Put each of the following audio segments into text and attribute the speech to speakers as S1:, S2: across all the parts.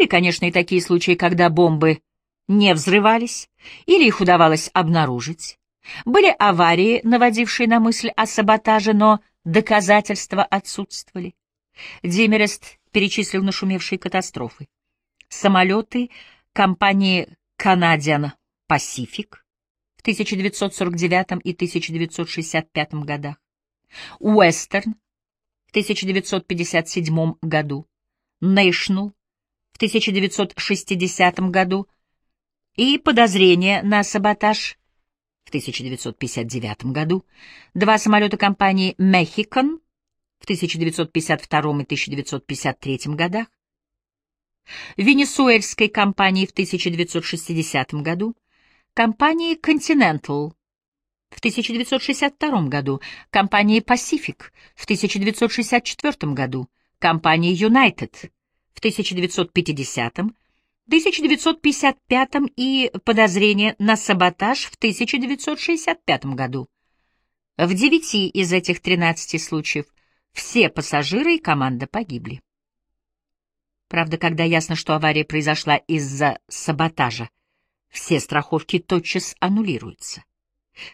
S1: Были, конечно, и такие случаи, когда бомбы не взрывались или их удавалось обнаружить. Были аварии, наводившие на мысль о саботаже, но доказательства отсутствовали. Димерест перечислил нашумевшие катастрофы. Самолеты компании Canadian Pacific в 1949 и 1965 годах, Western в 1957 году, National 1960 году и подозрение на саботаж. В 1959 году, два самолета компании Mexican в 1952 и 1953 годах, венесуэльской компании в 1960 году, компании Continental в 1962 году, компании Pacific в 1964 году, компании United в 1950 1955 и подозрение на саботаж в 1965 году. В девяти из этих 13 случаев все пассажиры и команда погибли. Правда, когда ясно, что авария произошла из-за саботажа, все страховки тотчас аннулируются.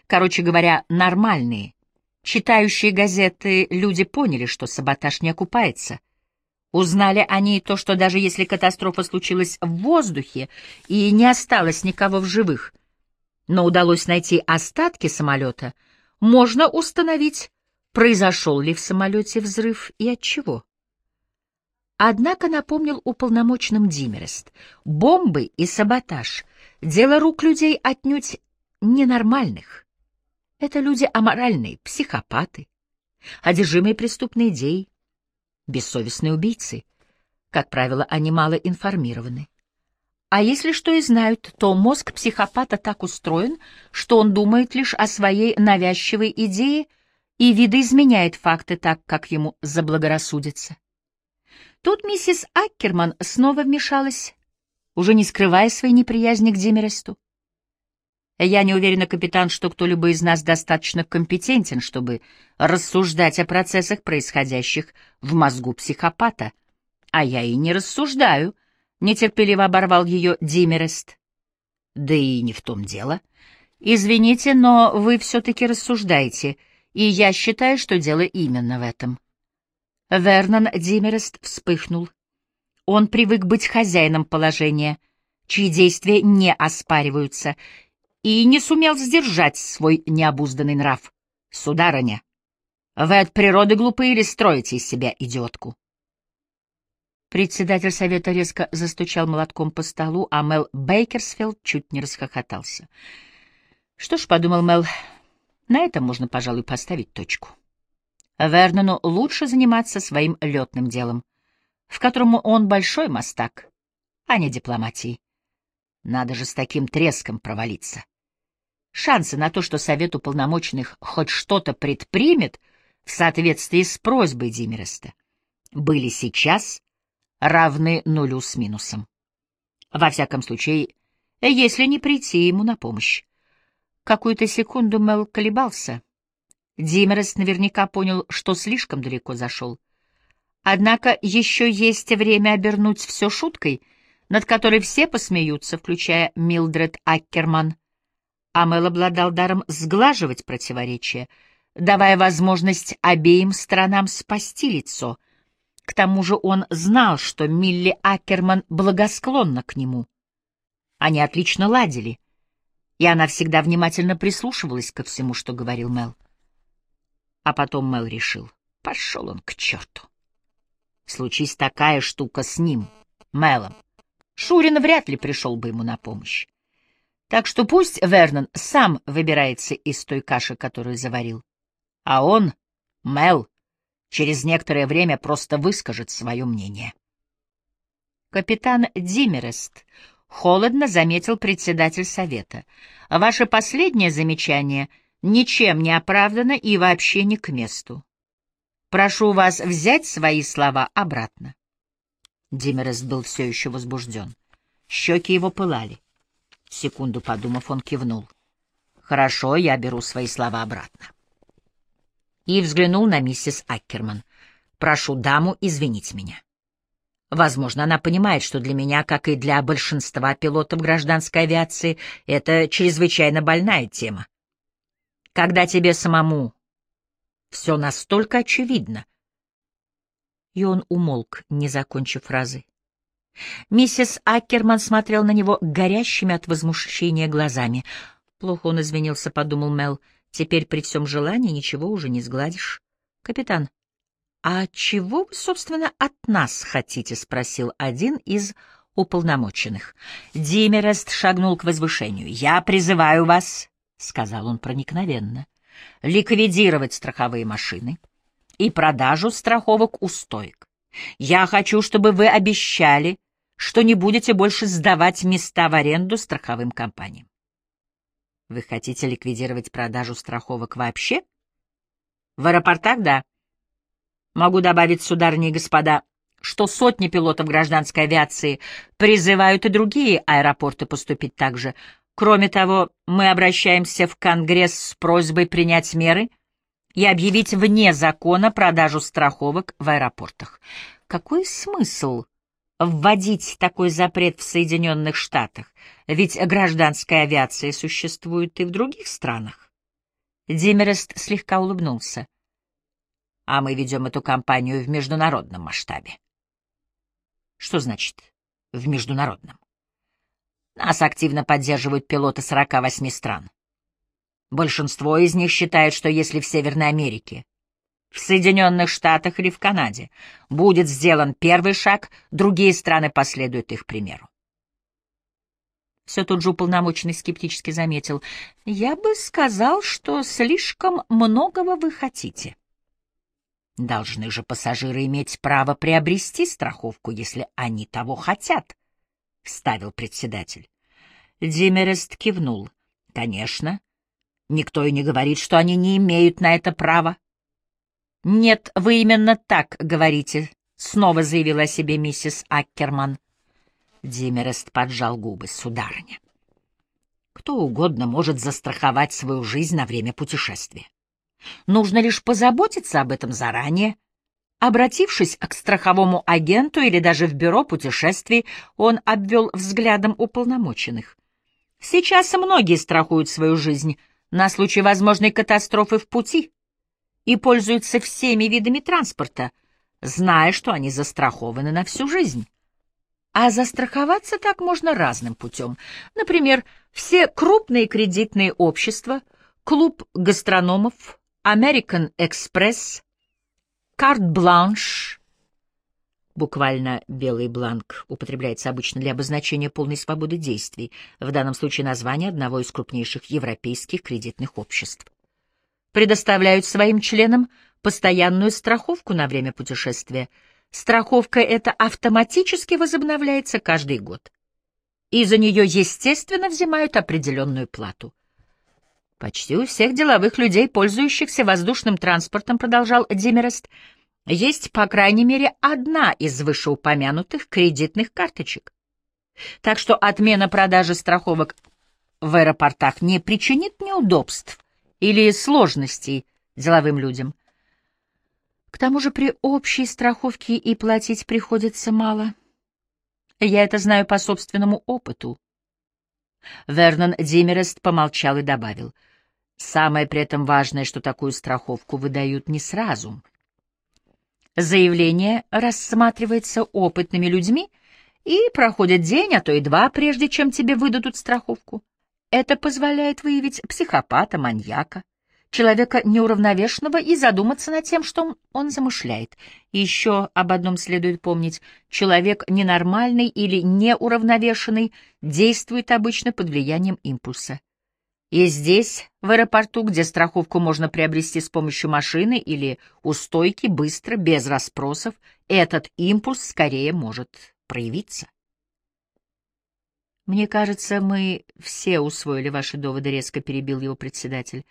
S1: Короче говоря, нормальные, читающие газеты люди поняли, что саботаж не окупается. Узнали они и то, что даже если катастрофа случилась в воздухе и не осталось никого в живых, но удалось найти остатки самолета, можно установить, произошел ли в самолете взрыв и от чего. Однако напомнил уполномоченным Димерест, бомбы и саботаж — дело рук людей отнюдь ненормальных. Это люди аморальные, психопаты, одержимые преступной идеей, бессовестные убийцы. Как правило, они мало информированы. А если что и знают, то мозг психопата так устроен, что он думает лишь о своей навязчивой идее и видоизменяет факты так, как ему заблагорассудится. Тут миссис Аккерман снова вмешалась, уже не скрывая своей неприязни к Демересту. Я не уверена, капитан, что кто-либо из нас достаточно компетентен, чтобы рассуждать о процессах, происходящих в мозгу психопата. А я и не рассуждаю, — нетерпеливо оборвал ее Димерест. Да и не в том дело. Извините, но вы все-таки рассуждаете, и я считаю, что дело именно в этом. Вернон Димерест вспыхнул. Он привык быть хозяином положения, чьи действия не оспариваются, и не сумел сдержать свой необузданный нрав. Сударыня, вы от природы глупы или строите из себя идиотку? Председатель совета резко застучал молотком по столу, а Мел Бейкерсфилд чуть не расхохотался. Что ж, — подумал Мел, — на этом можно, пожалуй, поставить точку. Вернону лучше заниматься своим летным делом, в котором он большой мастак, а не дипломатией. Надо же с таким треском провалиться. Шансы на то, что Совет уполномоченных хоть что-то предпримет в соответствии с просьбой Димереста, были сейчас равны нулю с минусом. Во всяком случае, если не прийти ему на помощь. Какую-то секунду Мел колебался — Димерес наверняка понял, что слишком далеко зашел. Однако еще есть время обернуть все шуткой, над которой все посмеются, включая Милдред Аккерман. Амел обладал даром сглаживать противоречия, давая возможность обеим сторонам спасти лицо. К тому же он знал, что Милли Аккерман благосклонна к нему. Они отлично ладили, и она всегда внимательно прислушивалась ко всему, что говорил Мел. А потом Мел решил, пошел он к черту. Случись такая штука с ним, Мелом, Шурин вряд ли пришел бы ему на помощь. Так что пусть Вернон сам выбирается из той каши, которую заварил. А он, Мел, через некоторое время просто выскажет свое мнение. Капитан Димерест холодно заметил председатель совета. Ваше последнее замечание — ничем не оправдано и вообще не к месту. Прошу вас взять свои слова обратно. Димерес был все еще возбужден. Щеки его пылали. Секунду подумав, он кивнул. «Хорошо, я беру свои слова обратно». И взглянул на миссис Аккерман. «Прошу даму извинить меня». Возможно, она понимает, что для меня, как и для большинства пилотов гражданской авиации, это чрезвычайно больная тема. Когда тебе самому все настолько очевидно. И он умолк, не закончив фразы. Миссис Аккерман смотрел на него горящими от возмущения глазами. Плохо он извинился, подумал Мел. Теперь при всем желании ничего уже не сгладишь. Капитан, «А чего вы, собственно, от нас хотите?» — спросил один из уполномоченных. Димерест шагнул к возвышению. «Я призываю вас», — сказал он проникновенно, — «ликвидировать страховые машины и продажу страховок у стоек. Я хочу, чтобы вы обещали, что не будете больше сдавать места в аренду страховым компаниям. Вы хотите ликвидировать продажу страховок вообще? В аэропортах — да. Могу добавить, сударыни и господа, что сотни пилотов гражданской авиации призывают и другие аэропорты поступить так же. Кроме того, мы обращаемся в Конгресс с просьбой принять меры и объявить вне закона продажу страховок в аэропортах. Какой смысл вводить такой запрет в Соединенных Штатах? Ведь гражданская авиация существует и в других странах. Димерест слегка улыбнулся а мы ведем эту кампанию в международном масштабе. Что значит «в международном»? Нас активно поддерживают пилоты 48 стран. Большинство из них считает, что если в Северной Америке, в Соединенных Штатах или в Канаде будет сделан первый шаг, другие страны последуют их примеру. Все тот же уполномоченный скептически заметил. «Я бы сказал, что слишком многого вы хотите». Должны же пассажиры иметь право приобрести страховку, если они того хотят, — вставил председатель. Димерест кивнул. — Конечно. Никто и не говорит, что они не имеют на это права. — Нет, вы именно так говорите, — снова заявила о себе миссис Аккерман. Димерест поджал губы. — Сударыня, кто угодно может застраховать свою жизнь на время путешествия. Нужно лишь позаботиться об этом заранее. Обратившись к страховому агенту или даже в бюро путешествий, он обвел взглядом уполномоченных. Сейчас многие страхуют свою жизнь на случай возможной катастрофы в пути и пользуются всеми видами транспорта, зная, что они застрахованы на всю жизнь. А застраховаться так можно разным путем. Например, все крупные кредитные общества, клуб гастрономов, American Express, карт-бланш, буквально белый бланк, употребляется обычно для обозначения полной свободы действий, в данном случае название одного из крупнейших европейских кредитных обществ. Предоставляют своим членам постоянную страховку на время путешествия. Страховка эта автоматически возобновляется каждый год. И за нее, естественно, взимают определенную плату. Почти у всех деловых людей, пользующихся воздушным транспортом, продолжал Димерест, есть, по крайней мере, одна из вышеупомянутых кредитных карточек. Так что отмена продажи страховок в аэропортах не причинит неудобств или сложностей деловым людям. К тому же при общей страховке и платить приходится мало. Я это знаю по собственному опыту. Вернон Димерест помолчал и добавил — Самое при этом важное, что такую страховку выдают не сразу. Заявление рассматривается опытными людьми и проходит день, а то и два, прежде чем тебе выдадут страховку. Это позволяет выявить психопата, маньяка, человека неуравновешенного и задуматься над тем, что он замышляет. Еще об одном следует помнить. Человек ненормальный или неуравновешенный действует обычно под влиянием импульса. И здесь, в аэропорту, где страховку можно приобрести с помощью машины или у стойки, быстро, без расспросов, этот импульс скорее может проявиться. «Мне кажется, мы все усвоили ваши доводы», — резко перебил его председатель.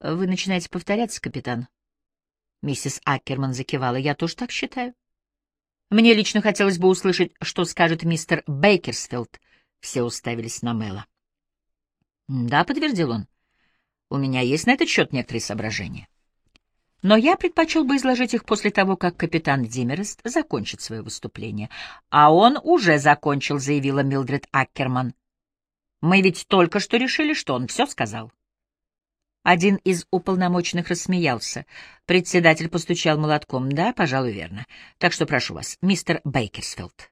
S1: «Вы начинаете повторяться, капитан?» Миссис Аккерман закивала. «Я тоже так считаю». «Мне лично хотелось бы услышать, что скажет мистер Бейкерсфилд». Все уставились на Мэла. «Да», — подтвердил он, — «у меня есть на этот счет некоторые соображения». Но я предпочел бы изложить их после того, как капитан Диммерест закончит свое выступление. А он уже закончил, заявила Милдред Аккерман. Мы ведь только что решили, что он все сказал. Один из уполномоченных рассмеялся. Председатель постучал молотком. «Да, пожалуй, верно. Так что прошу вас, мистер Бейкерсфилд».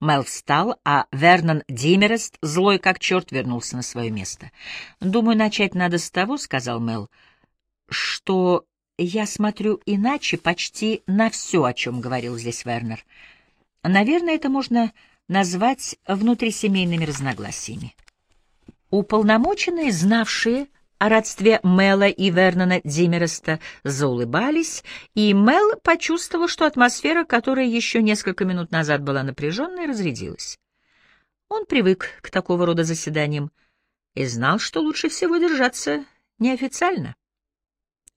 S1: Мел встал, а Вернон Димерест, злой как черт, вернулся на свое место. «Думаю, начать надо с того, — сказал Мел, — что я смотрю иначе почти на все, о чем говорил здесь Вернер. Наверное, это можно назвать внутрисемейными разногласиями. Уполномоченные, знавшие о родстве Мэла и Вернона Димереста, заулыбались, и Мел почувствовал, что атмосфера, которая еще несколько минут назад была напряженной, разрядилась. Он привык к такого рода заседаниям и знал, что лучше всего держаться неофициально.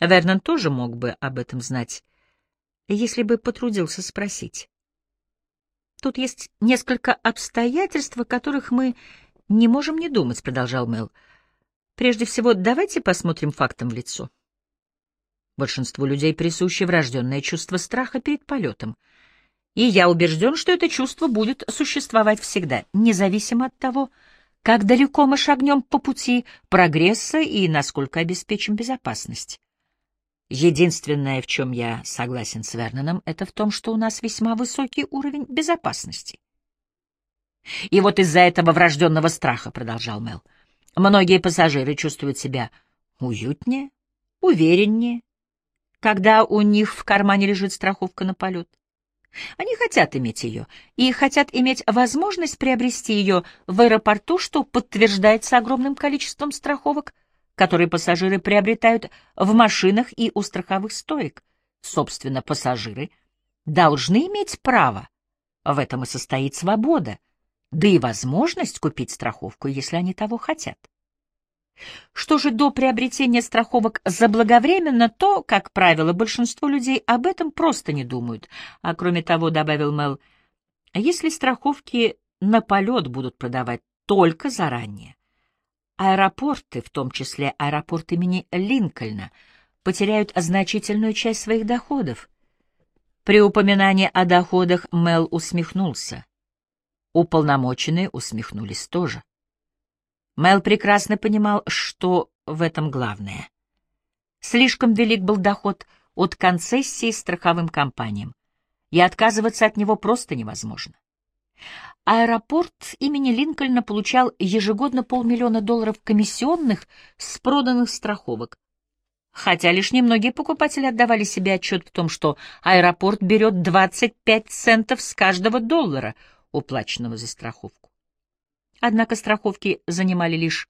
S1: Вернон тоже мог бы об этом знать, если бы потрудился спросить. Тут есть несколько обстоятельств, о которых мы не можем не думать, — продолжал Мэл. Прежде всего, давайте посмотрим фактам в лицо. Большинству людей присуще врожденное чувство страха перед полетом. И я убежден, что это чувство будет существовать всегда, независимо от того, как далеко мы шагнем по пути прогресса и насколько обеспечим безопасность. Единственное, в чем я согласен с Верноном, это в том, что у нас весьма высокий уровень безопасности. И вот из-за этого врожденного страха, — продолжал Мел, — многие пассажиры чувствуют себя уютнее, увереннее, когда у них в кармане лежит страховка на полет. Они хотят иметь ее и хотят иметь возможность приобрести ее в аэропорту, что подтверждается огромным количеством страховок, которые пассажиры приобретают в машинах и у страховых стоек. Собственно, пассажиры должны иметь право. В этом и состоит свобода, да и возможность купить страховку, если они того хотят. Что же до приобретения страховок заблаговременно, то, как правило, большинство людей об этом просто не думают. А кроме того, добавил Мел, если страховки на полет будут продавать только заранее, Аэропорты, в том числе аэропорт имени Линкольна, потеряют значительную часть своих доходов. При упоминании о доходах Мел усмехнулся. Уполномоченные усмехнулись тоже. Мел прекрасно понимал, что в этом главное. Слишком велик был доход от концессии страховым компаниям, и отказываться от него просто невозможно. Аэропорт имени Линкольна получал ежегодно полмиллиона долларов комиссионных с проданных страховок. Хотя лишь немногие покупатели отдавали себе отчет в том, что аэропорт берет 25 центов с каждого доллара, уплаченного за страховку. Однако страховки занимали лишь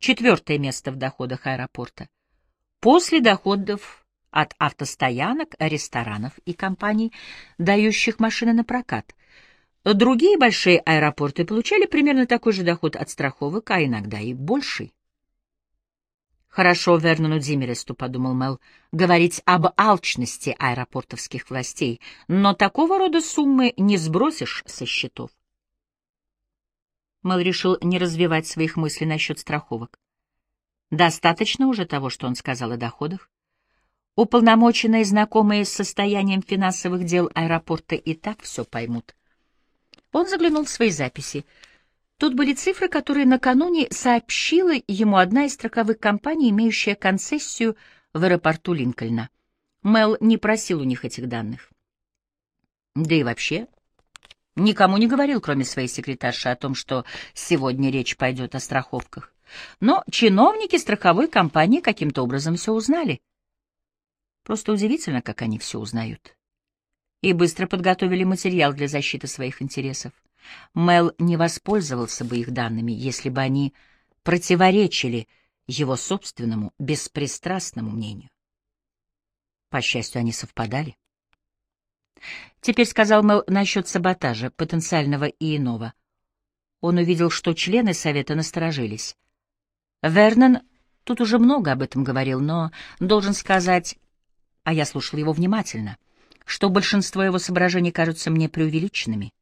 S1: четвертое место в доходах аэропорта. После доходов от автостоянок, ресторанов и компаний, дающих машины на прокат — Другие большие аэропорты получали примерно такой же доход от страховок, а иногда и больший. «Хорошо Вернону Димересту», — подумал Мел, — «говорить об алчности аэропортовских властей, но такого рода суммы не сбросишь со счетов». Мел решил не развивать своих мыслей насчет страховок. Достаточно уже того, что он сказал о доходах. Уполномоченные, знакомые с состоянием финансовых дел аэропорта, и так все поймут. Он заглянул в свои записи. Тут были цифры, которые накануне сообщила ему одна из страховых компаний, имеющая концессию в аэропорту Линкольна. Мел не просил у них этих данных. Да и вообще, никому не говорил, кроме своей секретарши, о том, что сегодня речь пойдет о страховках. Но чиновники страховой компании каким-то образом все узнали. Просто удивительно, как они все узнают и быстро подготовили материал для защиты своих интересов. Мел не воспользовался бы их данными, если бы они противоречили его собственному беспристрастному мнению. По счастью, они совпадали. Теперь сказал Мел насчет саботажа, потенциального и иного. Он увидел, что члены Совета насторожились. Вернон тут уже много об этом говорил, но должен сказать, а я слушал его внимательно — что большинство его соображений кажутся мне преувеличенными.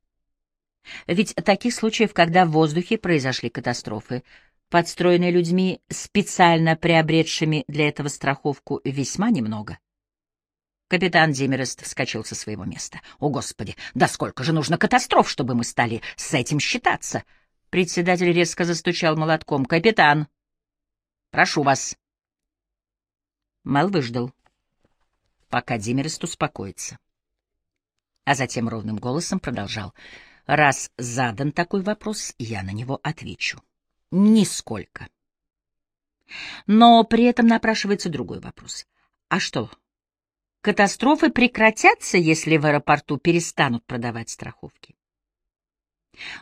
S1: Ведь таких случаев, когда в воздухе произошли катастрофы, подстроенные людьми, специально приобретшими для этого страховку, весьма немного. Капитан Димерест вскочил со своего места. «О, Господи! Да сколько же нужно катастроф, чтобы мы стали с этим считаться!» Председатель резко застучал молотком. «Капитан! Прошу вас!» Мел выждал, пока Димерест успокоится. А затем ровным голосом продолжал. «Раз задан такой вопрос, я на него отвечу. Нисколько. Но при этом напрашивается другой вопрос. А что, Катастрофы прекратятся, если в аэропорту перестанут продавать страховки.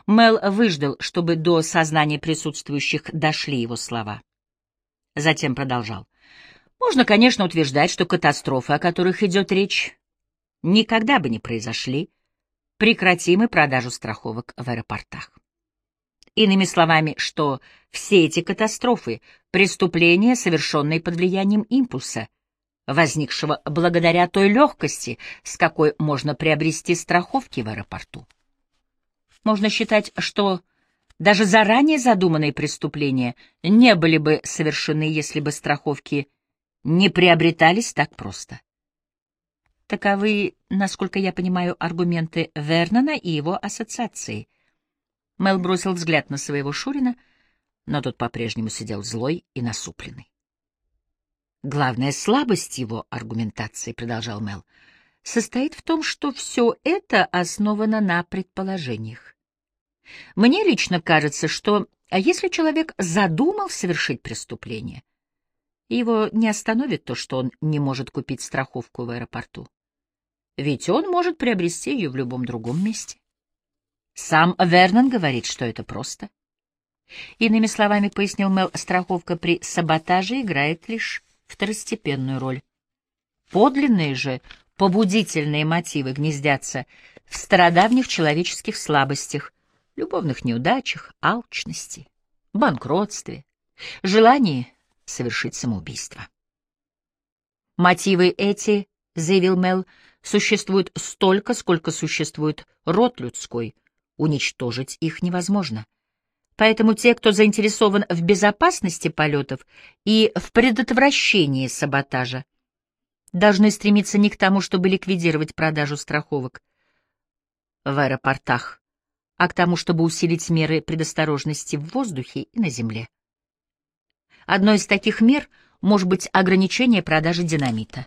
S1: Мел выждал, чтобы до сознания присутствующих дошли его слова. Затем продолжал. Можно, конечно, утверждать, что катастрофы, о которых идет речь, никогда бы не произошли, прекратим и продажу страховок в аэропортах. Иными словами, что все эти катастрофы — преступления, совершенные под влиянием импульса — возникшего благодаря той легкости, с какой можно приобрести страховки в аэропорту. Можно считать, что даже заранее задуманные преступления не были бы совершены, если бы страховки не приобретались так просто. Таковы, насколько я понимаю, аргументы Вернона и его ассоциации. Мел бросил взгляд на своего Шурина, но тот по-прежнему сидел злой и насупленный. Главная слабость его аргументации, продолжал Мел, состоит в том, что все это основано на предположениях. Мне лично кажется, что а если человек задумал совершить преступление, его не остановит то, что он не может купить страховку в аэропорту. Ведь он может приобрести ее в любом другом месте. Сам Вернон говорит, что это просто. Иными словами, пояснил Мел, страховка при саботаже играет лишь второстепенную роль. Подлинные же побудительные мотивы гнездятся в стародавних человеческих слабостях, любовных неудачах, алчности, банкротстве, желании совершить самоубийство. Мотивы эти, — заявил Мел, — существуют столько, сколько существует род людской. Уничтожить их невозможно. Поэтому те, кто заинтересован в безопасности полетов и в предотвращении саботажа, должны стремиться не к тому, чтобы ликвидировать продажу страховок в аэропортах, а к тому, чтобы усилить меры предосторожности в воздухе и на земле. Одной из таких мер может быть ограничение продажи динамита.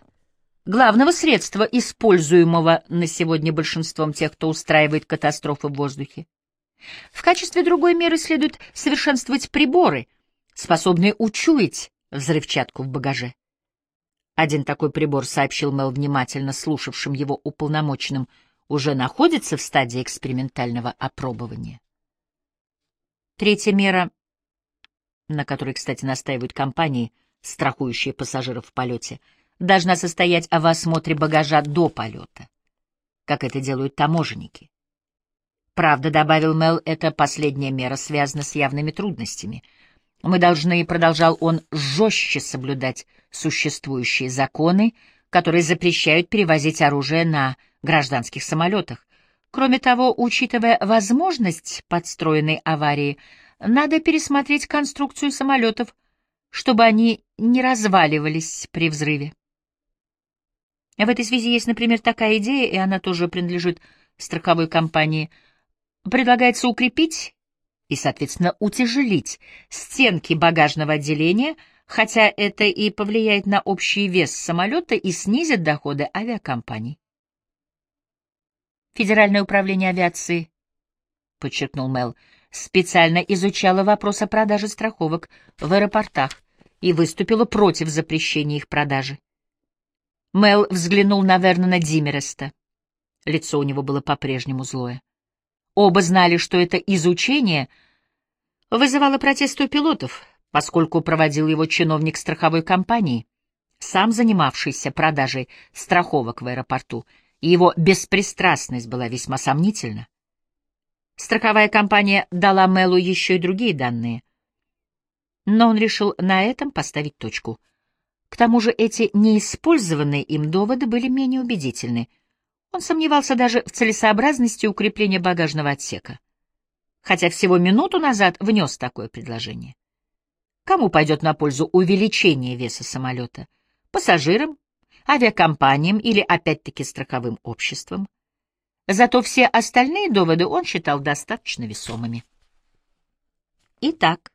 S1: Главного средства, используемого на сегодня большинством тех, кто устраивает катастрофы в воздухе. В качестве другой меры следует совершенствовать приборы, способные учуять взрывчатку в багаже. Один такой прибор, сообщил Мел внимательно слушавшим его уполномоченным, уже находится в стадии экспериментального опробования. Третья мера, на которой, кстати, настаивают компании, страхующие пассажиров в полете, должна состоять в осмотре багажа до полета, как это делают таможенники. Правда, добавил Мел, эта последняя мера связана с явными трудностями. Мы должны, продолжал он, жестче соблюдать существующие законы, которые запрещают перевозить оружие на гражданских самолетах. Кроме того, учитывая возможность подстроенной аварии, надо пересмотреть конструкцию самолетов, чтобы они не разваливались при взрыве. В этой связи есть, например, такая идея, и она тоже принадлежит страховой компании — Предлагается укрепить и, соответственно, утяжелить стенки багажного отделения, хотя это и повлияет на общий вес самолета и снизит доходы авиакомпаний. Федеральное управление авиации, подчеркнул Мел, специально изучало вопрос о продаже страховок в аэропортах и выступило против запрещения их продажи. Мел взглянул на Вернона Димереста. Лицо у него было по-прежнему злое. Оба знали, что это изучение вызывало протесты у пилотов, поскольку проводил его чиновник страховой компании, сам занимавшийся продажей страховок в аэропорту, и его беспристрастность была весьма сомнительна. Страховая компания дала Мэлу еще и другие данные, но он решил на этом поставить точку. К тому же эти неиспользованные им доводы были менее убедительны — он сомневался даже в целесообразности укрепления багажного отсека, хотя всего минуту назад внес такое предложение. Кому пойдет на пользу увеличение веса самолета? Пассажирам, авиакомпаниям или опять-таки страховым обществам. Зато все остальные доводы он считал достаточно весомыми. Итак,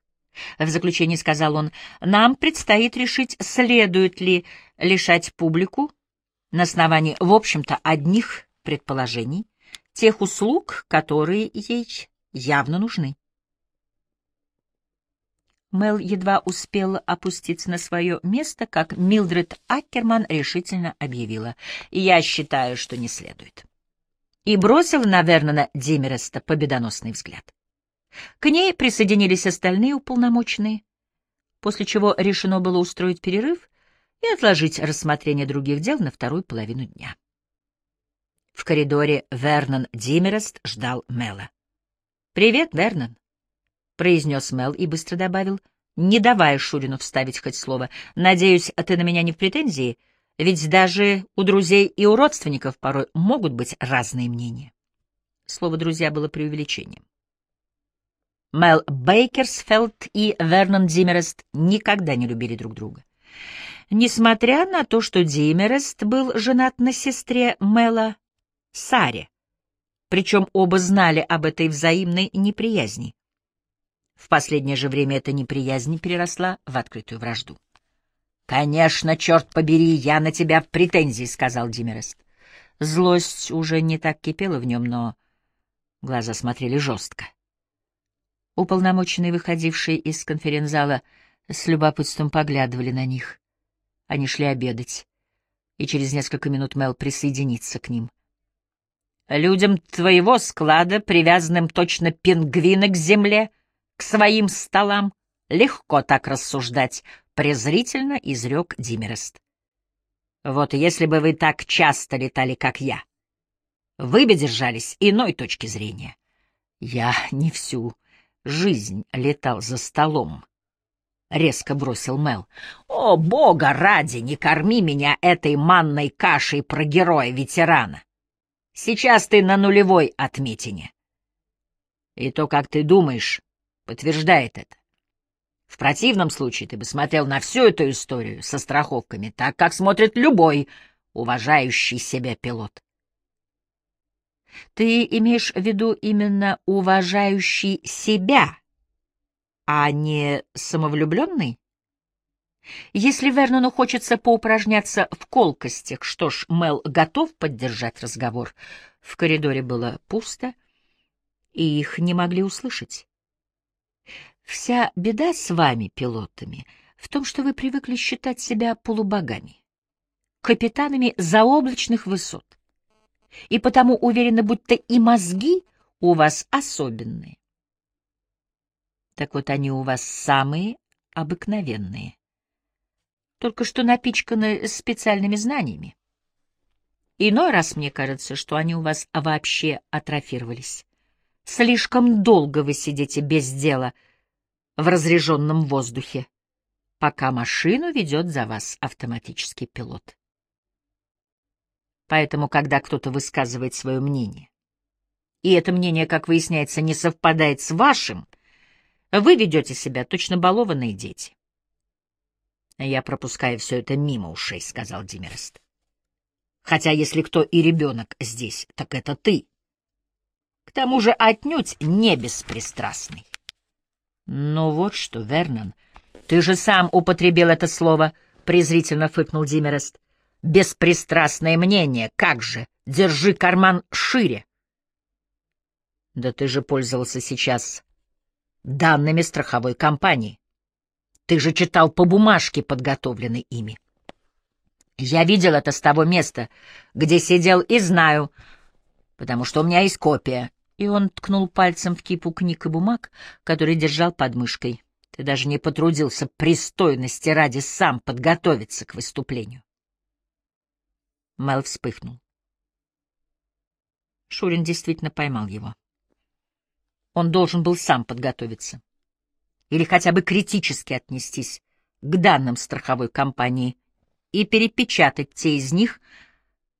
S1: в заключение сказал он, нам предстоит решить, следует ли лишать публику на основании, в общем-то, одних предположений, тех услуг, которые ей явно нужны. Мел едва успела опуститься на свое место, как Милдред Аккерман решительно объявила. «Я считаю, что не следует». И бросила на Вернона Демереста победоносный взгляд. К ней присоединились остальные уполномоченные, после чего решено было устроить перерыв и отложить рассмотрение других дел на вторую половину дня. В коридоре Вернон Димерест ждал Мела. «Привет, Вернон», — произнес Мел и быстро добавил, не давая Шурину вставить хоть слово. «Надеюсь, ты на меня не в претензии, ведь даже у друзей и у родственников порой могут быть разные мнения». Слово «друзья» было преувеличением. Мел Бейкерсфелд и Вернон Димерест никогда не любили друг друга. Несмотря на то, что Димерест был женат на сестре Мела Саре, причем оба знали об этой взаимной неприязни. В последнее же время эта неприязнь переросла в открытую вражду. «Конечно, черт побери, я на тебя в претензии», — сказал Димерест. Злость уже не так кипела в нем, но глаза смотрели жестко. Уполномоченные, выходившие из конференц-зала, с любопытством поглядывали на них. Они шли обедать, и через несколько минут Мел присоединится к ним. Людям твоего склада, привязанным точно пингвины к земле, к своим столам, легко так рассуждать, — презрительно изрек Димерест. Вот если бы вы так часто летали, как я, вы бы держались иной точки зрения. Я не всю жизнь летал за столом. — резко бросил Мел. «О, бога ради, не корми меня этой манной кашей про героя-ветерана! Сейчас ты на нулевой отметине. И то, как ты думаешь, подтверждает это. В противном случае ты бы смотрел на всю эту историю со страховками так, как смотрит любой уважающий себя пилот. Ты имеешь в виду именно уважающий себя, а не самовлюбленный? Если Вернону хочется поупражняться в колкостях, что ж, Мел готов поддержать разговор. В коридоре было пусто, и их не могли услышать. Вся беда с вами, пилотами, в том, что вы привыкли считать себя полубогами, капитанами заоблачных высот, и потому уверены, будто и мозги у вас особенные. Так вот, они у вас самые обыкновенные только что напичканы специальными знаниями. Иной раз мне кажется, что они у вас вообще атрофировались. Слишком долго вы сидите без дела в разреженном воздухе, пока машину ведет за вас автоматический пилот. Поэтому, когда кто-то высказывает свое мнение, и это мнение, как выясняется, не совпадает с вашим, вы ведете себя точно балованные дети. Я пропускаю все это мимо ушей, — сказал Димерест. Хотя если кто и ребенок здесь, так это ты. К тому же отнюдь не беспристрастный. Ну вот что, Вернон, ты же сам употребил это слово, — презрительно фыркнул Димерест. Беспристрастное мнение, как же, держи карман шире. Да ты же пользовался сейчас данными страховой компании. Ты же читал по бумажке, подготовленной ими. Я видел это с того места, где сидел, и знаю, потому что у меня есть копия. И он ткнул пальцем в кипу книг и бумаг, которые держал под мышкой. Ты даже не потрудился пристойности ради сам подготовиться к выступлению. Мел вспыхнул. Шурин действительно поймал его. Он должен был сам подготовиться или хотя бы критически отнестись к данным страховой компании и перепечатать те из них,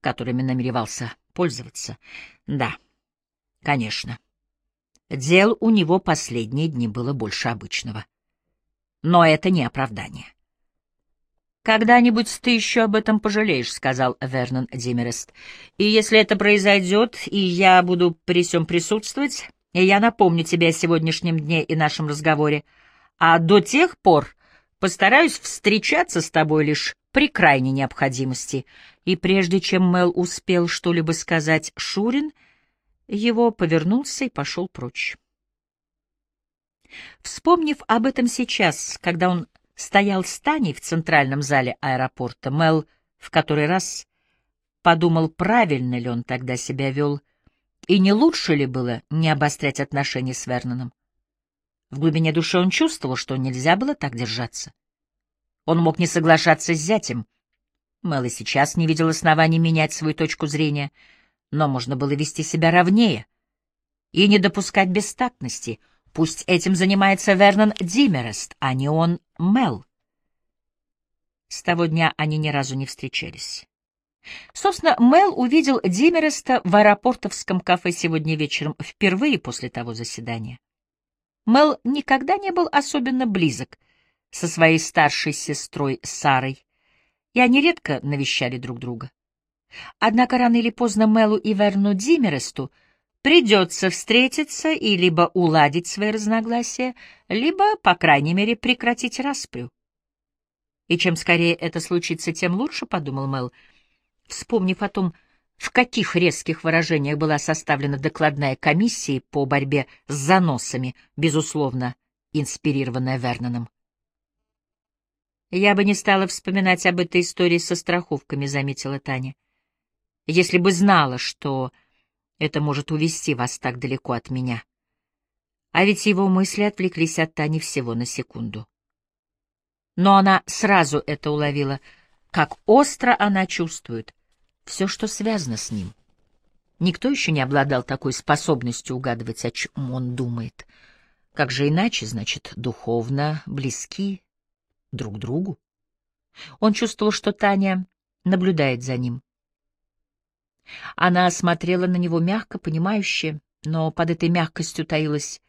S1: которыми намеревался пользоваться. Да, конечно. Дел у него последние дни было больше обычного. Но это не оправдание. «Когда-нибудь ты еще об этом пожалеешь», — сказал Вернон Димерест. «И если это произойдет, и я буду при всем присутствовать, я напомню тебе о сегодняшнем дне и нашем разговоре, а до тех пор постараюсь встречаться с тобой лишь при крайней необходимости». И прежде чем Мел успел что-либо сказать Шурин, его повернулся и пошел прочь. Вспомнив об этом сейчас, когда он стоял с Таней в центральном зале аэропорта, Мел в который раз подумал, правильно ли он тогда себя вел, и не лучше ли было не обострять отношения с Верноном. В глубине души он чувствовал, что нельзя было так держаться. Он мог не соглашаться с зятем. Мел и сейчас не видел оснований менять свою точку зрения, но можно было вести себя ровнее и не допускать бестактности — Пусть этим занимается Вернон Димерест, а не он Мел. С того дня они ни разу не встречались. Собственно, Мел увидел Димереста в аэропортовском кафе сегодня вечером впервые после того заседания. Мел никогда не был особенно близок со своей старшей сестрой Сарой, и они редко навещали друг друга. Однако рано или поздно Мелу и Верну Димересту — придется встретиться и либо уладить свои разногласия, либо, по крайней мере, прекратить распрю. И чем скорее это случится, тем лучше, — подумал Мел, вспомнив о том, в каких резких выражениях была составлена докладная комиссия по борьбе с заносами, безусловно, инспирированная Верноном. «Я бы не стала вспоминать об этой истории со страховками», — заметила Таня. «Если бы знала, что это может увести вас так далеко от меня. А ведь его мысли отвлеклись от Тани всего на секунду. Но она сразу это уловила, как остро она чувствует все, что связано с ним. Никто еще не обладал такой способностью угадывать, о чем он думает. Как же иначе, значит, духовно близки друг другу? Он чувствовал, что Таня наблюдает за ним, она смотрела на него мягко, понимающе, но под этой мягкостью таилась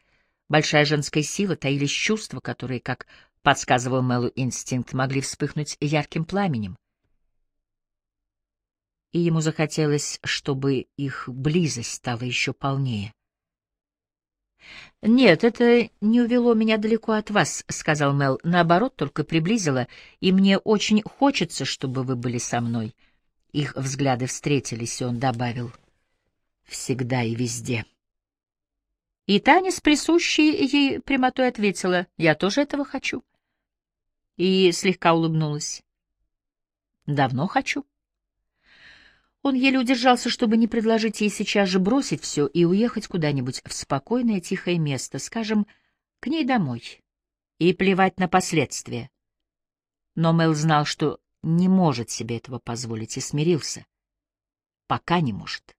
S1: большая женская сила, таились чувства, которые, как подсказывал Мэлу инстинкт, могли вспыхнуть ярким пламенем. И ему захотелось, чтобы их близость стала еще полнее. «Нет, это не увело меня далеко от вас», — сказал Мел. «Наоборот, только приблизило, и мне очень хочется, чтобы вы были со мной». Их взгляды встретились, и он добавил «всегда и везде». И Таня с присущей ей прямотой ответила «я тоже этого хочу». И слегка улыбнулась. «Давно хочу». Он еле удержался, чтобы не предложить ей сейчас же бросить все и уехать куда-нибудь в спокойное тихое место, скажем, к ней домой, и плевать на последствия. Но Мэл знал, что не может себе этого позволить и смирился. Пока не может.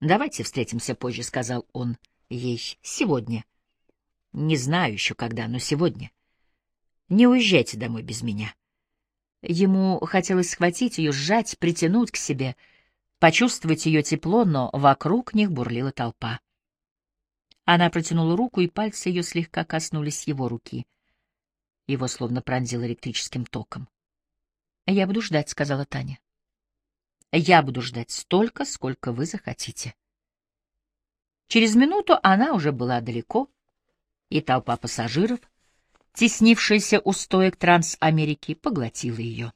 S1: «Давайте встретимся позже», — сказал он ей. «Сегодня. Не знаю еще когда, но сегодня. Не уезжайте домой без меня». Ему хотелось схватить ее, сжать, притянуть к себе, почувствовать ее тепло, но вокруг них бурлила толпа. Она протянула руку, и пальцы ее слегка коснулись его руки. Его словно пронзило электрическим током. «Я буду ждать», — сказала Таня. «Я буду ждать столько, сколько вы захотите». Через минуту она уже была далеко, и толпа пассажиров, теснившаяся у стоек Трансамерики, поглотила ее.